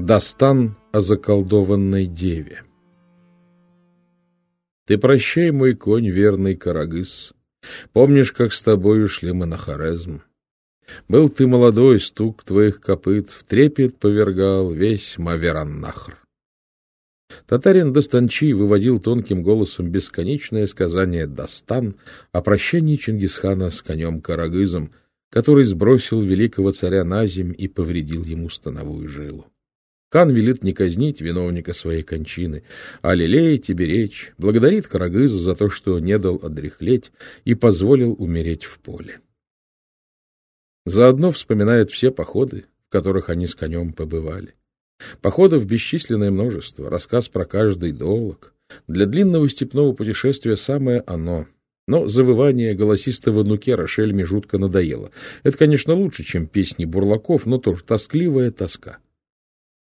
Достан о заколдованной деве Ты прощай, мой конь, верный Карагыс. Помнишь, как с тобой ушли мы на Хорезм? Был ты молодой, стук твоих копыт в трепет повергал весь Мавераннахр. Татарин Достанчи выводил тонким голосом бесконечное сказание Дастан о прощании Чингисхана с конем Карагызом, который сбросил великого царя на земь и повредил ему становую жилу. Кан велит не казнить виновника своей кончины, а лелеять и беречь, благодарит Карагыза за то, что не дал одряхлеть и позволил умереть в поле. Заодно вспоминает все походы, в которых они с конем побывали. Походов бесчисленное множество, рассказ про каждый долг. Для длинного степного путешествия самое оно. Но завывание голосистого нукера Шельме жутко надоело. Это, конечно, лучше, чем песни бурлаков, но тоже тоскливая тоска.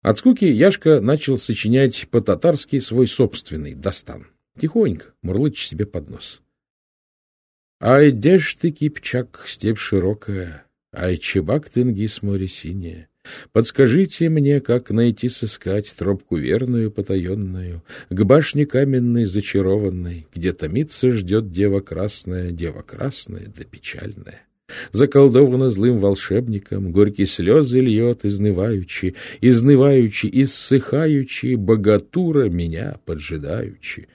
От скуки Яшка начал сочинять по-татарски свой собственный достан. Тихонько, мурлычь себе под нос. Ай, дешь ты, кипчак, степь широкая, ай, чебак тынгис море синее. Подскажите мне, как найти сыскать тропку верную, потаенную, к башне каменной зачарованной, где томится ждет дева красная, дева красная да печальная. Заколдована злым волшебником, горькие слезы льет, изнываючи, изнываючи, иссыхаючи, богатура меня поджидаючи.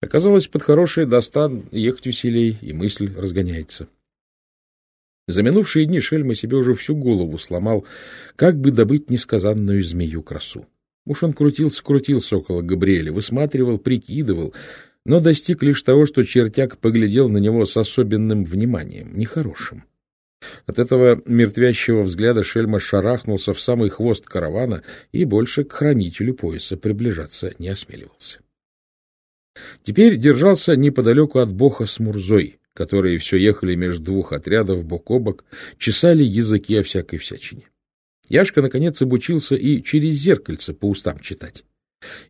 Оказалось, под хороший достан ехать веселей, и мысль разгоняется. За минувшие дни Шельма себе уже всю голову сломал, как бы добыть несказанную змею красу. Уж он крутился-крутился около Габриэля, высматривал, прикидывал, но достиг лишь того, что чертяк поглядел на него с особенным вниманием, нехорошим. От этого мертвящего взгляда Шельма шарахнулся в самый хвост каравана и больше к хранителю пояса приближаться не осмеливался. Теперь держался неподалеку от Боха с Мурзой, которые все ехали между двух отрядов бок о бок, чесали языки о всякой всячине. Яшка, наконец, обучился и через зеркальце по устам читать.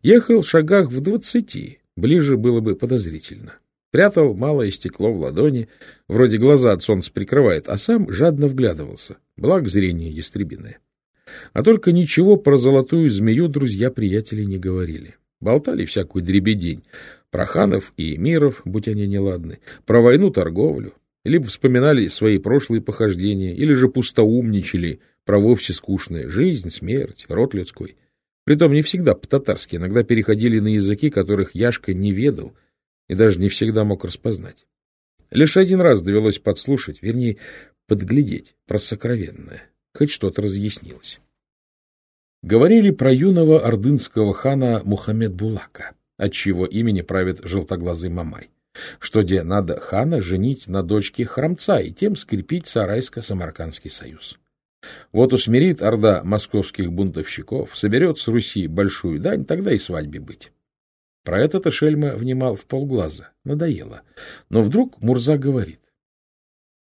Ехал в шагах в двадцати, ближе было бы подозрительно. Прятал малое стекло в ладони, вроде глаза от солнца прикрывает, а сам жадно вглядывался, благо зрение ястребиное. А только ничего про золотую змею друзья-приятели не говорили. Болтали всякую дребедень, про ханов и эмиров, будь они неладны, про войну-торговлю, либо вспоминали свои прошлые похождения, или же пустоумничали про вовсе скучное жизнь, смерть, род людской. Притом не всегда по-татарски, иногда переходили на языки, которых Яшка не ведал и даже не всегда мог распознать. Лишь один раз довелось подслушать, вернее, подглядеть про сокровенное. Хоть что-то разъяснилось. Говорили про юного ордынского хана Мухаммед Булака от имени правит желтоглазый Мамай, что где надо хана женить на дочке храмца и тем скрепить Сарайско-Самаркандский союз. Вот усмирит орда московских бунтовщиков, соберет с Руси большую дань, тогда и свадьбе быть. Про это-то Шельма внимал в полглаза, надоело. Но вдруг Мурза говорит.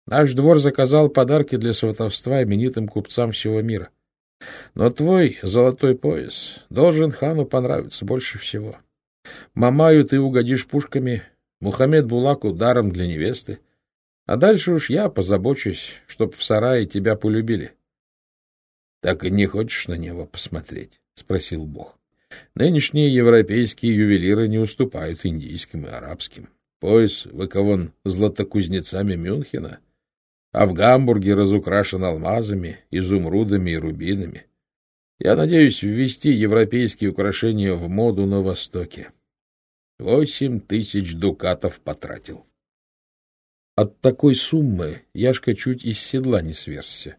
Наш двор заказал подарки для сватовства именитым купцам всего мира. Но твой золотой пояс должен хану понравиться больше всего. — Мамаю ты угодишь пушками, Мухаммед Булаку даром для невесты. А дальше уж я позабочусь, чтоб в сарае тебя полюбили. — Так и не хочешь на него посмотреть? — спросил Бог. — Нынешние европейские ювелиры не уступают индийским и арабским. Пояс выкован златокузнецами Мюнхена, а в Гамбурге разукрашен алмазами, изумрудами и рубинами. Я надеюсь ввести европейские украшения в моду на Востоке. Восемь тысяч дукатов потратил. От такой суммы Яшка чуть из седла не сверзся.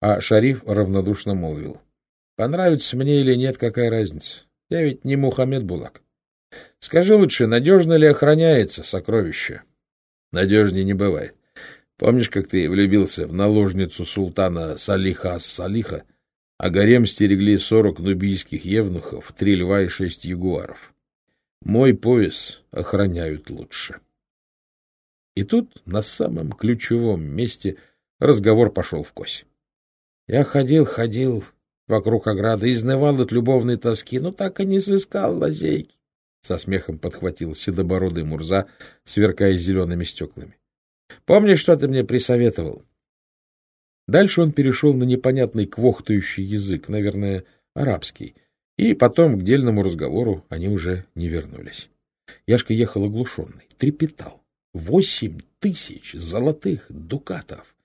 А Шариф равнодушно молвил. Понравится мне или нет, какая разница? Я ведь не Мухаммед Булак. Скажи лучше, надежно ли охраняется сокровище? Надежнее не бывает. Помнишь, как ты влюбился в наложницу султана Салиха ас-Салиха, а гарем стерегли сорок нубийских евнухов, три льва и шесть ягуаров? Мой пояс охраняют лучше. И тут, на самом ключевом месте, разговор пошел в кось. Я ходил, ходил вокруг ограды, изнывал от любовной тоски, но так и не сыскал лазейки. Со смехом подхватил седобородый Мурза, сверкая зелеными стеклами. — Помнишь, что ты мне присоветовал? Дальше он перешел на непонятный квохтающий язык, наверное, арабский, и потом к дельному разговору они уже не вернулись. Яшка ехал оглушенный, трепетал. Восемь тысяч золотых дукатов!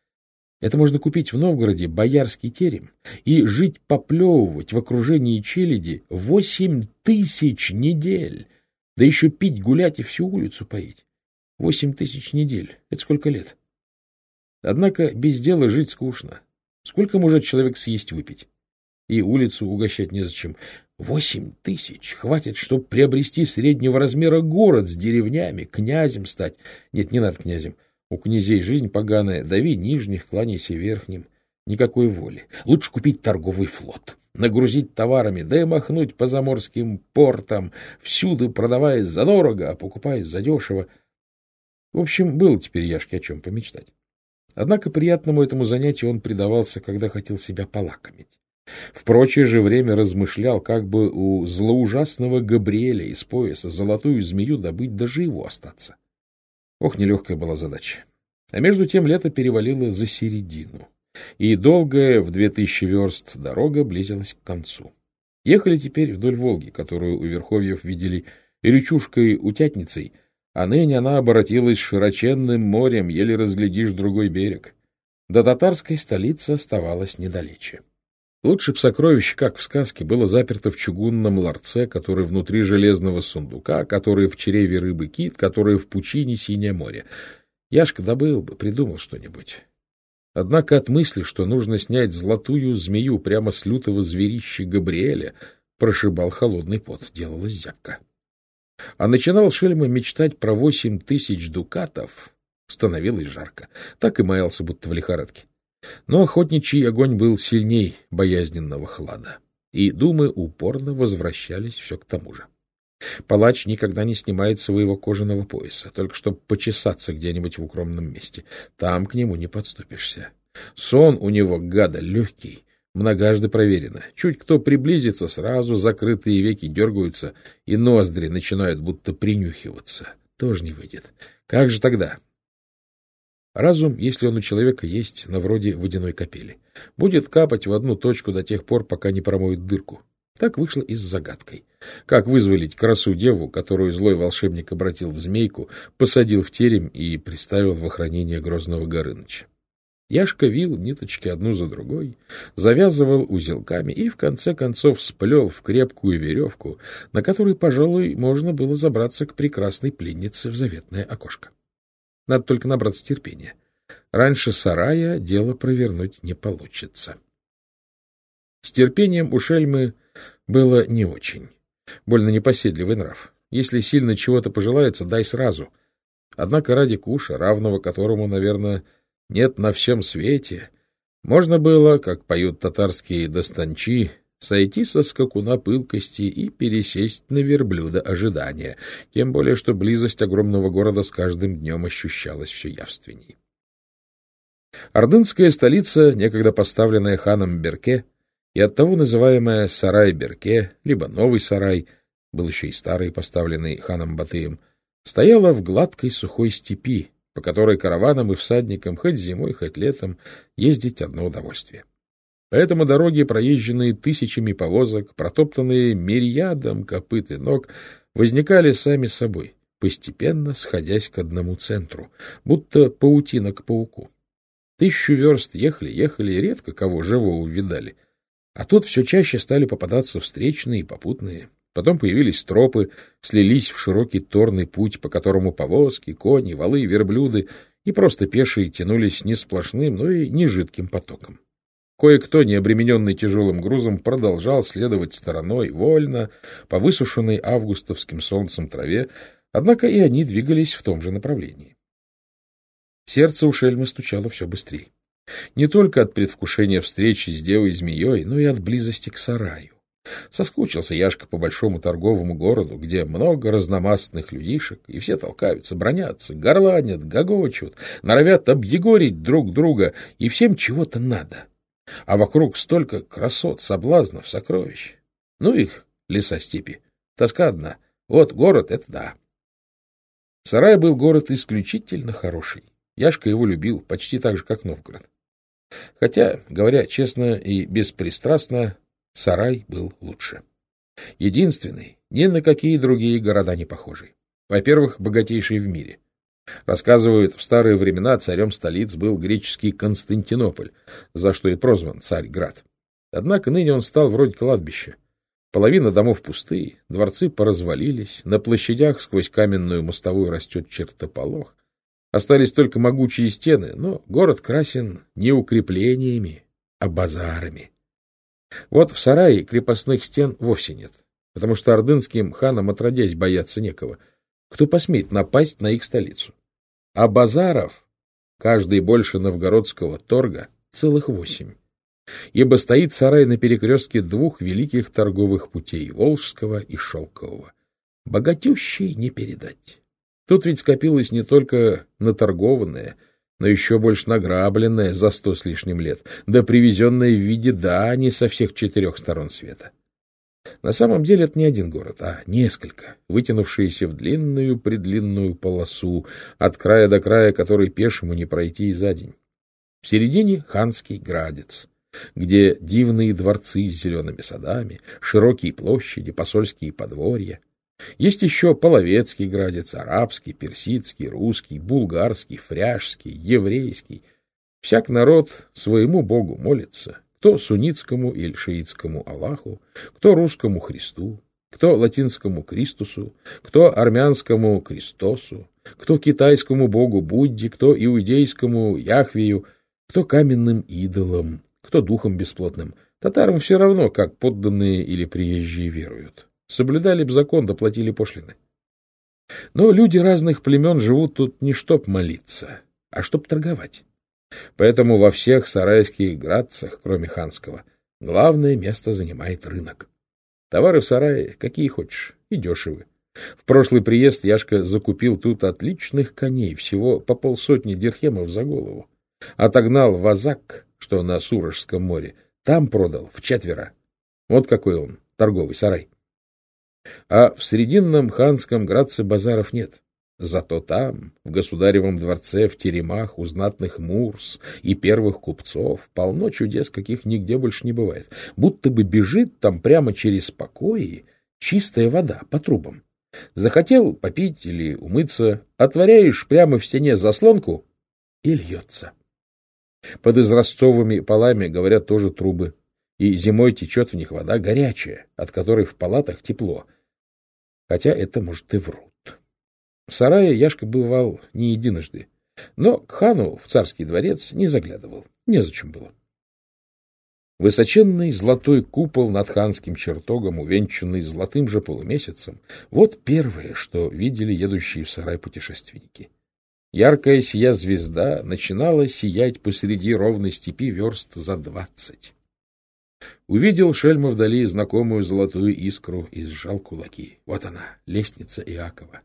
Это можно купить в Новгороде боярский терем и жить поплевывать в окружении челяди восемь тысяч недель, да еще пить, гулять и всю улицу поить. Восемь тысяч недель — это сколько лет? Однако без дела жить скучно. Сколько может человек съесть выпить? И улицу угощать незачем. Восемь тысяч хватит, чтобы приобрести среднего размера город с деревнями, князем стать. Нет, не надо князем. У князей жизнь поганая, дави нижних, кланяйся верхним. Никакой воли. Лучше купить торговый флот, нагрузить товарами, да и махнуть по заморским портам, всюду продавая задорого, а покупая задешево. В общем, было теперь Яшке о чем помечтать. Однако приятному этому занятию он предавался, когда хотел себя полакомить. В прочее же время размышлял, как бы у злоужасного Габриэля из пояса золотую змею добыть, даже его остаться. Ох, нелегкая была задача. А между тем лето перевалило за середину, и долгая в две тысячи верст дорога близилась к концу. Ехали теперь вдоль Волги, которую у Верховьев видели речушкой-утятницей, а ныне она обратилась широченным морем, еле разглядишь другой берег. До татарской столицы оставалось недалече. Лучше б сокровище, как в сказке, было заперто в чугунном ларце, который внутри железного сундука, который в чреве рыбы кит, который в пучине синее море. Яшка добыл бы, придумал что-нибудь. Однако от мысли, что нужно снять золотую змею прямо с лютого зверища Габриэля, прошибал холодный пот, делалась зябка. А начинал Шельма мечтать про восемь тысяч дукатов, становилось жарко. Так и маялся, будто в лихорадке. Но охотничий огонь был сильней боязненного хлада, и думы упорно возвращались все к тому же. Палач никогда не снимает своего кожаного пояса, только чтобы почесаться где-нибудь в укромном месте. Там к нему не подступишься. Сон у него, гада, легкий, многожды проверено. Чуть кто приблизится, сразу закрытые веки дергаются, и ноздри начинают будто принюхиваться. Тоже не выйдет. Как же тогда? Разум, если он у человека есть, на вроде водяной капели, будет капать в одну точку до тех пор, пока не промоет дырку. Так вышло и с загадкой. Как вызволить красу-деву, которую злой волшебник обратил в змейку, посадил в терем и приставил в охранение грозного Горыныча. Яшка вил ниточки одну за другой, завязывал узелками и, в конце концов, сплел в крепкую веревку, на которой, пожалуй, можно было забраться к прекрасной пленнице в заветное окошко. Надо только набраться терпения. Раньше сарая дело провернуть не получится. С терпением у Шельмы было не очень. Больно непоседливый нрав. Если сильно чего-то пожелается, дай сразу. Однако ради куша, равного которому, наверное, нет на всем свете, можно было, как поют татарские достанчи, сойти со скакуна пылкости и пересесть на верблюда ожидания, тем более что близость огромного города с каждым днем ощущалась все явственней. Ордынская столица, некогда поставленная ханом Берке, и оттого называемая Сарай-Берке, либо Новый Сарай, был еще и старый, поставленный ханом Батыем, стояла в гладкой сухой степи, по которой караванам и всадникам хоть зимой, хоть летом ездить одно удовольствие. Поэтому дороги, проезженные тысячами повозок, протоптанные мириадом копыт и ног, возникали сами собой, постепенно сходясь к одному центру, будто паутина к пауку. Тысячу верст ехали-ехали, редко кого живого увидали. А тут все чаще стали попадаться встречные и попутные. Потом появились тропы, слились в широкий торный путь, по которому повозки, кони, валы, верблюды и просто пешие тянулись не сплошным, но и не жидким потоком. Кое-кто, не обремененный тяжелым грузом, продолжал следовать стороной, вольно, по высушенной августовским солнцем траве, однако и они двигались в том же направлении. Сердце у Шельмы стучало все быстрее. Не только от предвкушения встречи с девой-змеей, но и от близости к сараю. Соскучился Яшка по большому торговому городу, где много разномастных людишек, и все толкаются, бронятся, горланят, гогочут, норовят объегорить друг друга, и всем чего-то надо. А вокруг столько красот, соблазнов, сокровищ. Ну их, леса степи. Тоска одна. Вот город — это да. Сарай был город исключительно хороший. Яшка его любил почти так же, как Новгород. Хотя, говоря честно и беспристрастно, Сарай был лучше. Единственный, ни на какие другие города не похожий. Во-первых, богатейший в мире. Рассказывают, в старые времена царем столиц был греческий Константинополь, за что и прозван Царь-Град. Однако ныне он стал вроде кладбища. Половина домов пустые, дворцы поразвалились, на площадях сквозь каменную мостовую растет чертополох. Остались только могучие стены, но город красен не укреплениями, а базарами. Вот в сарае крепостных стен вовсе нет, потому что ордынским ханам отродясь бояться некого — кто посмеет напасть на их столицу. А базаров, каждый больше новгородского торга, целых восемь. Ибо стоит сарай на перекрестке двух великих торговых путей — Волжского и Шелкового. Богатющий не передать. Тут ведь скопилось не только наторгованное, но еще больше награбленное за сто с лишним лет, да привезенное в виде дани со всех четырех сторон света. На самом деле это не один город, а несколько, вытянувшиеся в длинную-предлинную полосу, от края до края которой пешему не пройти и за день. В середине ханский градец, где дивные дворцы с зелеными садами, широкие площади, посольские подворья. Есть еще половецкий градец, арабский, персидский, русский, булгарский, фряжский, еврейский. Всяк народ своему богу молится, кто суннитскому или шиитскому Аллаху, кто русскому Христу, кто латинскому Кристусу, кто армянскому Кристосу, кто китайскому богу Будде, кто иудейскому Яхвею, кто каменным идолам, кто духом бесплотным. Татарам все равно, как подданные или приезжие веруют. Соблюдали бы закон, доплатили пошлины. Но люди разных племен живут тут не чтоб молиться, а чтоб торговать. Поэтому во всех сарайских градцах, кроме ханского, главное место занимает рынок. Товары в сарае какие хочешь, и дешевы. В прошлый приезд Яшка закупил тут отличных коней, всего по полсотни дирхемов за голову. Отогнал в Азак, что на Сурожском море, там продал в четверо. Вот какой он, торговый сарай. А в Срединном ханском градце базаров нет. Зато там, в государевом дворце, в теремах у знатных мурс и первых купцов, полно чудес, каких нигде больше не бывает. Будто бы бежит там прямо через покои чистая вода по трубам. Захотел попить или умыться, отворяешь прямо в стене заслонку и льется. Под изразцовыми полами, говорят, тоже трубы, и зимой течет в них вода горячая, от которой в палатах тепло. Хотя это, может, и врут. В сарае Яшка бывал не единожды, но к хану в царский дворец не заглядывал, незачем было. Высоченный золотой купол над ханским чертогом, увенчанный золотым же полумесяцем, вот первое, что видели едущие в сарай путешественники. Яркая сия звезда начинала сиять посреди ровной степи верст за двадцать. Увидел Шельма вдали знакомую золотую искру и сжал кулаки. Вот она, лестница Иакова.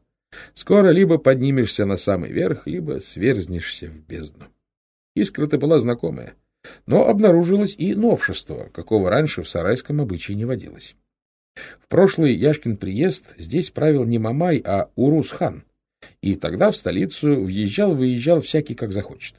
Скоро либо поднимешься на самый верх, либо сверзнешься в бездну. Искра-то была знакомая, но обнаружилось и новшество, какого раньше в сарайском обычае не водилось. В прошлый Яшкин приезд здесь правил не Мамай, а Урус-хан, и тогда в столицу въезжал-выезжал всякий как захочет.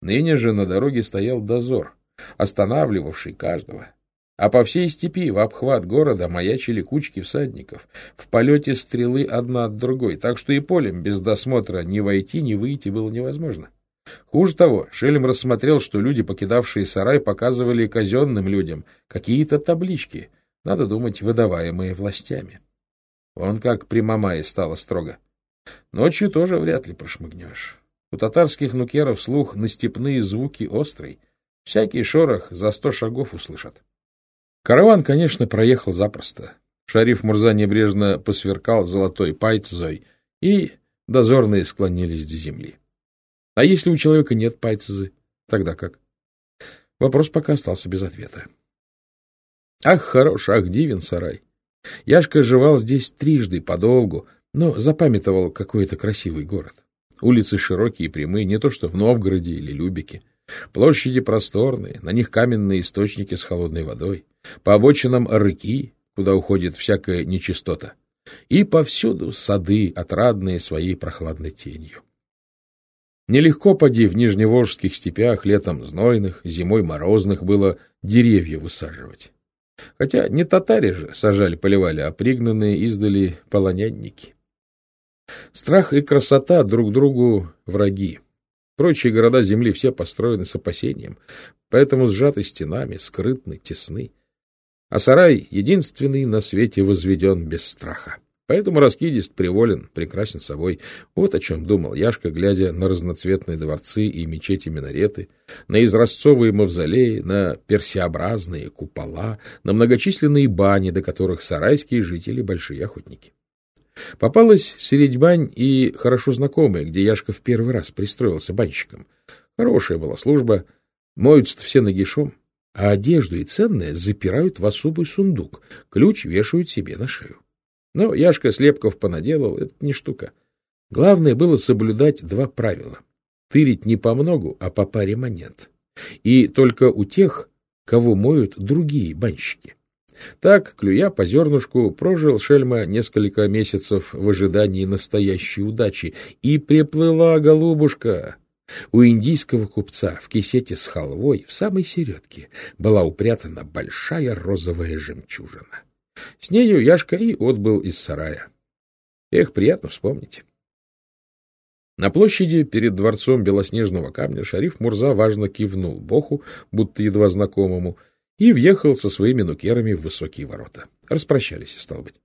Ныне же на дороге стоял дозор, останавливавший каждого, а по всей степи в обхват города маячили кучки всадников, в полете стрелы одна от другой, так что и полем без досмотра ни войти, ни выйти было невозможно. Хуже того, Шелем рассмотрел, что люди, покидавшие сарай, показывали казенным людям какие-то таблички, надо думать, выдаваемые властями. Он как при Мамае стало строго. Ночью тоже вряд ли прошмыгнешь. У татарских нукеров слух на степные звуки острый. Всякий шорох за сто шагов услышат. Караван, конечно, проехал запросто. Шариф Мурза небрежно посверкал золотой пайцзой, и дозорные склонились до земли. А если у человека нет пайцзы, тогда как? Вопрос пока остался без ответа. Ах, хорош, ах, дивен сарай. Яшка жевал здесь трижды подолгу, но запамятовал какой-то красивый город. Улицы широкие и прямые, не то что в Новгороде или Любике. Площади просторные, на них каменные источники с холодной водой, по обочинам рыки, куда уходит всякая нечистота, и повсюду сады, отрадные своей прохладной тенью. Нелегко, поди, в нижневолжских степях летом знойных, зимой морозных было деревья высаживать. Хотя не татари же сажали-поливали, а пригнанные издали полонянники. Страх и красота друг другу враги. Прочие города земли все построены с опасением, поэтому сжаты стенами, скрытны, тесны. А сарай единственный на свете возведен без страха. Поэтому раскидист приволен, прекрасен собой. Вот о чем думал Яшка, глядя на разноцветные дворцы и мечети-минареты, на изразцовые мавзолеи, на персеобразные купола, на многочисленные бани, до которых сарайские жители — большие охотники. Попалась средь бань и хорошо знакомая, где Яшка в первый раз пристроился банщиком. Хорошая была служба, моются все нагишом, а одежду и ценное запирают в особый сундук, ключ вешают себе на шею. Но Яшка слепков понаделал, это не штука. Главное было соблюдать два правила. Тырить не по многу, а по паре монет. И только у тех, кого моют другие банщики. Так, клюя по зернышку, прожил Шельма несколько месяцев в ожидании настоящей удачи. И приплыла голубушка. У индийского купца в кисете с халвой в самой середке была упрятана большая розовая жемчужина. С нею Яшка и отбыл из сарая. Эх, приятно вспомнить. На площади перед дворцом белоснежного камня шариф Мурза важно кивнул Боху, будто едва знакомому, и въехал со своими нукерами в высокие ворота. Распрощались, стал быть.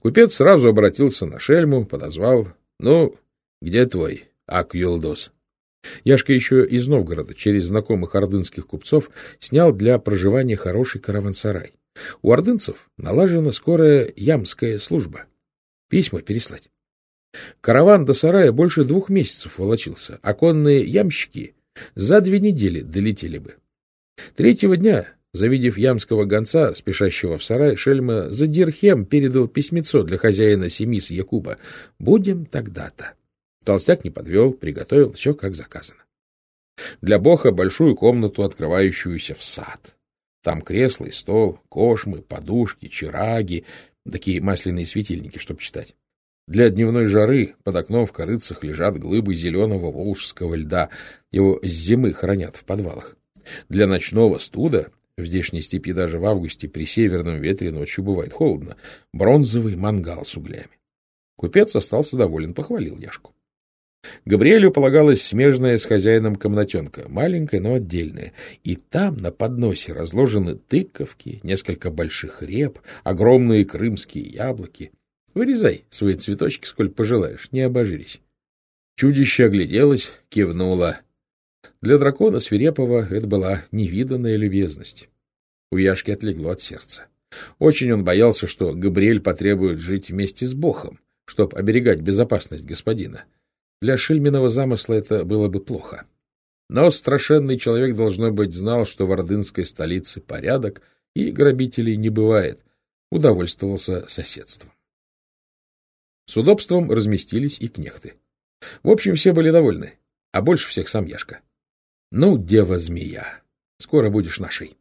Купец сразу обратился на шельму, подозвал. — Ну, где твой Ак Юлдос? Яшка еще из Новгорода через знакомых ордынских купцов снял для проживания хороший караван-сарай. У ордынцев налажена скорая ямская служба. Письма переслать. Караван до сарая больше двух месяцев волочился, а конные ямщики за две недели долетели бы. Третьего дня, завидев ямского гонца, спешащего в сарай, Шельма за дирхем передал письмецо для хозяина Семис Якуба. «Будем тогда-то». Толстяк не подвел, приготовил все как заказано. Для Боха большую комнату, открывающуюся в сад. Там кресло и стол, кошмы, подушки, чираги, такие масляные светильники, чтобы читать. Для дневной жары под окном в корыцах лежат глыбы зеленого волжского льда. Его с зимы хранят в подвалах. Для ночного студа, в здешней степи даже в августе при северном ветре ночью бывает холодно, бронзовый мангал с углями. Купец остался доволен, похвалил Яшку. Габриэлю полагалась смежная с хозяином комнатенка, маленькая, но отдельная, и там на подносе разложены тыковки, несколько больших реп, огромные крымские яблоки. Вырезай свои цветочки, сколь пожелаешь, не обожрись. Чудище огляделось, кивнуло. Для дракона свирепого это была невиданная любезность. У Яшки отлегло от сердца. Очень он боялся, что Габриэль потребует жить вместе с Богом, чтобы оберегать безопасность господина. Для Шельминого замысла это было бы плохо. Но страшенный человек, должно быть, знал, что в ордынской столице порядок, и грабителей не бывает, удовольствовался соседством. С удобством разместились и кнехты. В общем, все были довольны, а больше всех сам Яшка. — Ну, дева-змея, скоро будешь нашей.